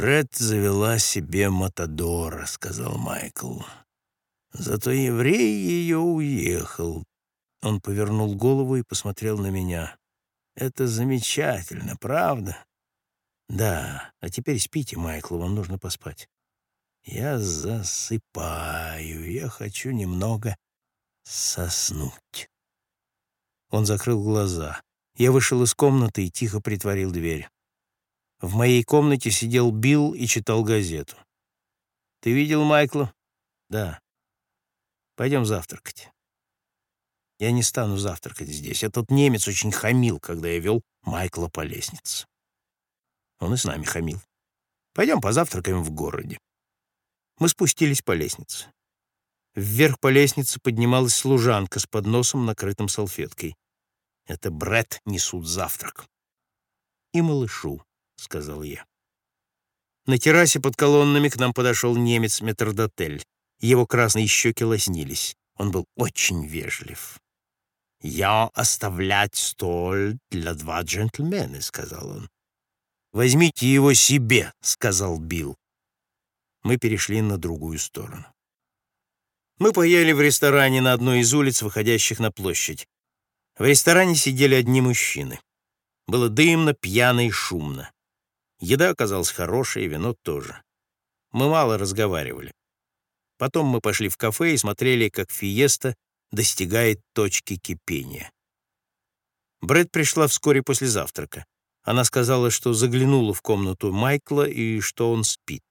Бред завела себе Матадора», — сказал Майкл. «Зато еврей ее уехал». Он повернул голову и посмотрел на меня. «Это замечательно, правда?» «Да, а теперь спите, Майкл, вам нужно поспать». «Я засыпаю, я хочу немного соснуть». Он закрыл глаза. Я вышел из комнаты и тихо притворил дверь. В моей комнате сидел Билл и читал газету. «Ты видел Майкла?» «Да». «Пойдем завтракать». «Я не стану завтракать здесь. Этот немец очень хамил, когда я вел Майкла по лестнице. Он и с нами хамил. Пойдем позавтракаем в городе». Мы спустились по лестнице. Вверх по лестнице поднималась служанка с подносом, накрытым салфеткой. Это Бред несут завтрак. И малышу. — сказал я. На террасе под колоннами к нам подошел немец метрдотель. Его красные щеки лоснились. Он был очень вежлив. «Я оставлять столь для два джентльмена», — сказал он. «Возьмите его себе», — сказал Билл. Мы перешли на другую сторону. Мы поели в ресторане на одной из улиц, выходящих на площадь. В ресторане сидели одни мужчины. Было дымно, пьяно и шумно. Еда оказалась хорошая, вино тоже. Мы мало разговаривали. Потом мы пошли в кафе и смотрели, как Фиеста достигает точки кипения. Брэд пришла вскоре после завтрака. Она сказала, что заглянула в комнату Майкла и что он спит.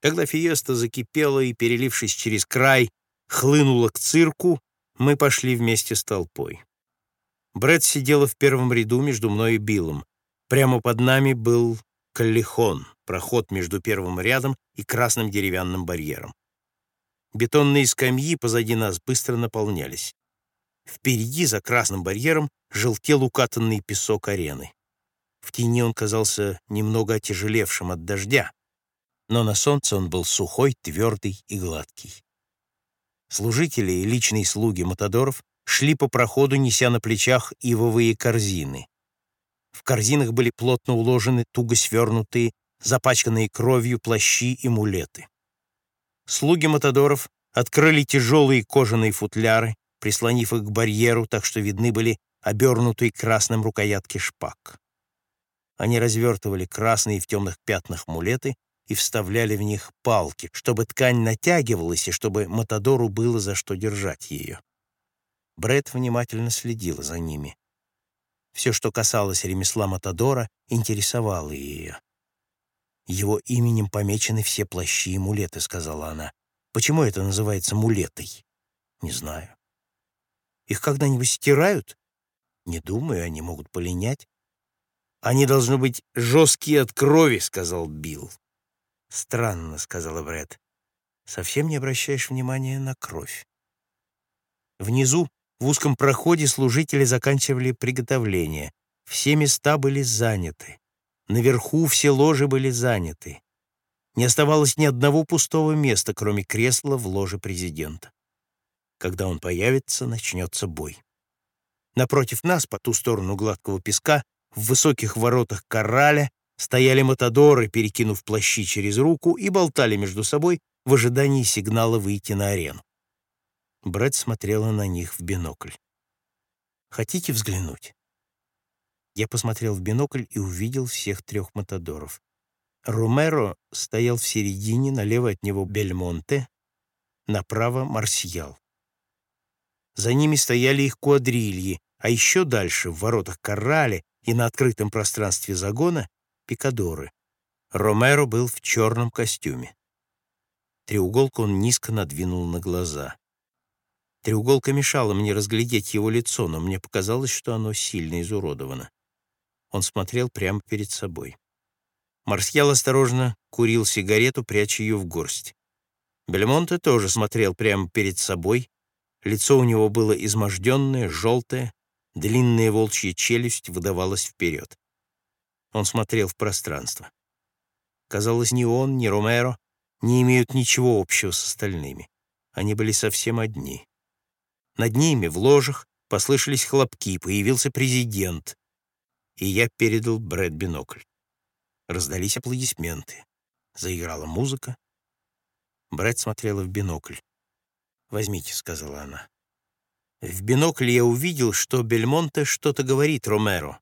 Когда Фиеста закипела и, перелившись через край, хлынула к цирку, мы пошли вместе с толпой. Брэд сидела в первом ряду между мной и Биллом. Прямо под нами был Каллихон, проход между первым рядом и красным деревянным барьером. Бетонные скамьи позади нас быстро наполнялись. Впереди, за красным барьером, желтел укатанный песок арены. В тени он казался немного отяжелевшим от дождя, но на солнце он был сухой, твердый и гладкий. Служители и личные слуги Матадоров шли по проходу, неся на плечах ивовые корзины. В корзинах были плотно уложены туго свернутые, запачканные кровью плащи и мулеты. Слуги Матадоров открыли тяжелые кожаные футляры, прислонив их к барьеру, так что видны были обернутые красным рукоятки шпаг. Они развертывали красные в темных пятнах мулеты и вставляли в них палки, чтобы ткань натягивалась и чтобы Матадору было за что держать ее. Бред внимательно следила за ними. Все, что касалось ремесла Матадора, интересовало ее. «Его именем помечены все плащи и мулеты», — сказала она. «Почему это называется мулетой?» «Не знаю». «Их когда-нибудь стирают?» «Не думаю, они могут полинять». «Они должны быть жесткие от крови», — сказал Билл. «Странно», — сказала Брэд. «Совсем не обращаешь внимания на кровь». Внизу в узком проходе служители заканчивали приготовление. Все места были заняты. Наверху все ложи были заняты. Не оставалось ни одного пустого места, кроме кресла в ложе президента. Когда он появится, начнется бой. Напротив нас, по ту сторону гладкого песка, в высоких воротах кораля стояли матадоры, перекинув плащи через руку, и болтали между собой в ожидании сигнала выйти на арену. Брэд смотрела на них в бинокль. «Хотите взглянуть?» Я посмотрел в бинокль и увидел всех трех матадоров. Ромеро стоял в середине, налево от него Бельмонте, направо Марсьял. За ними стояли их квадрильи, а еще дальше, в воротах Коррале и на открытом пространстве загона, пикадоры. Ромеро был в черном костюме. Треуголку он низко надвинул на глаза. Треуголка мешала мне разглядеть его лицо, но мне показалось, что оно сильно изуродовано. Он смотрел прямо перед собой. Марсьял осторожно курил сигарету, пряча ее в горсть. Бельмонте тоже смотрел прямо перед собой. Лицо у него было изможденное, желтое, длинная волчья челюсть выдавалась вперед. Он смотрел в пространство. Казалось, ни он, ни Ромеро не имеют ничего общего с остальными. Они были совсем одни. Над ними, в ложах, послышались хлопки, появился президент, и я передал Брэд бинокль. Раздались аплодисменты. Заиграла музыка. Брэд смотрела в бинокль. «Возьмите», — сказала она. В бинокль я увидел, что Бельмонте что-то говорит Ромеро.